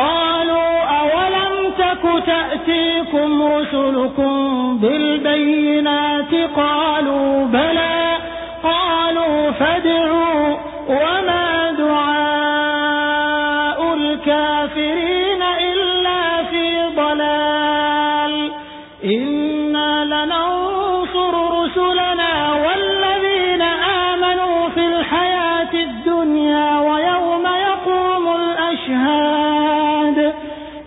قالوا أولم تك تأتيكم رسلكم بالبينات؟ قالوا بلى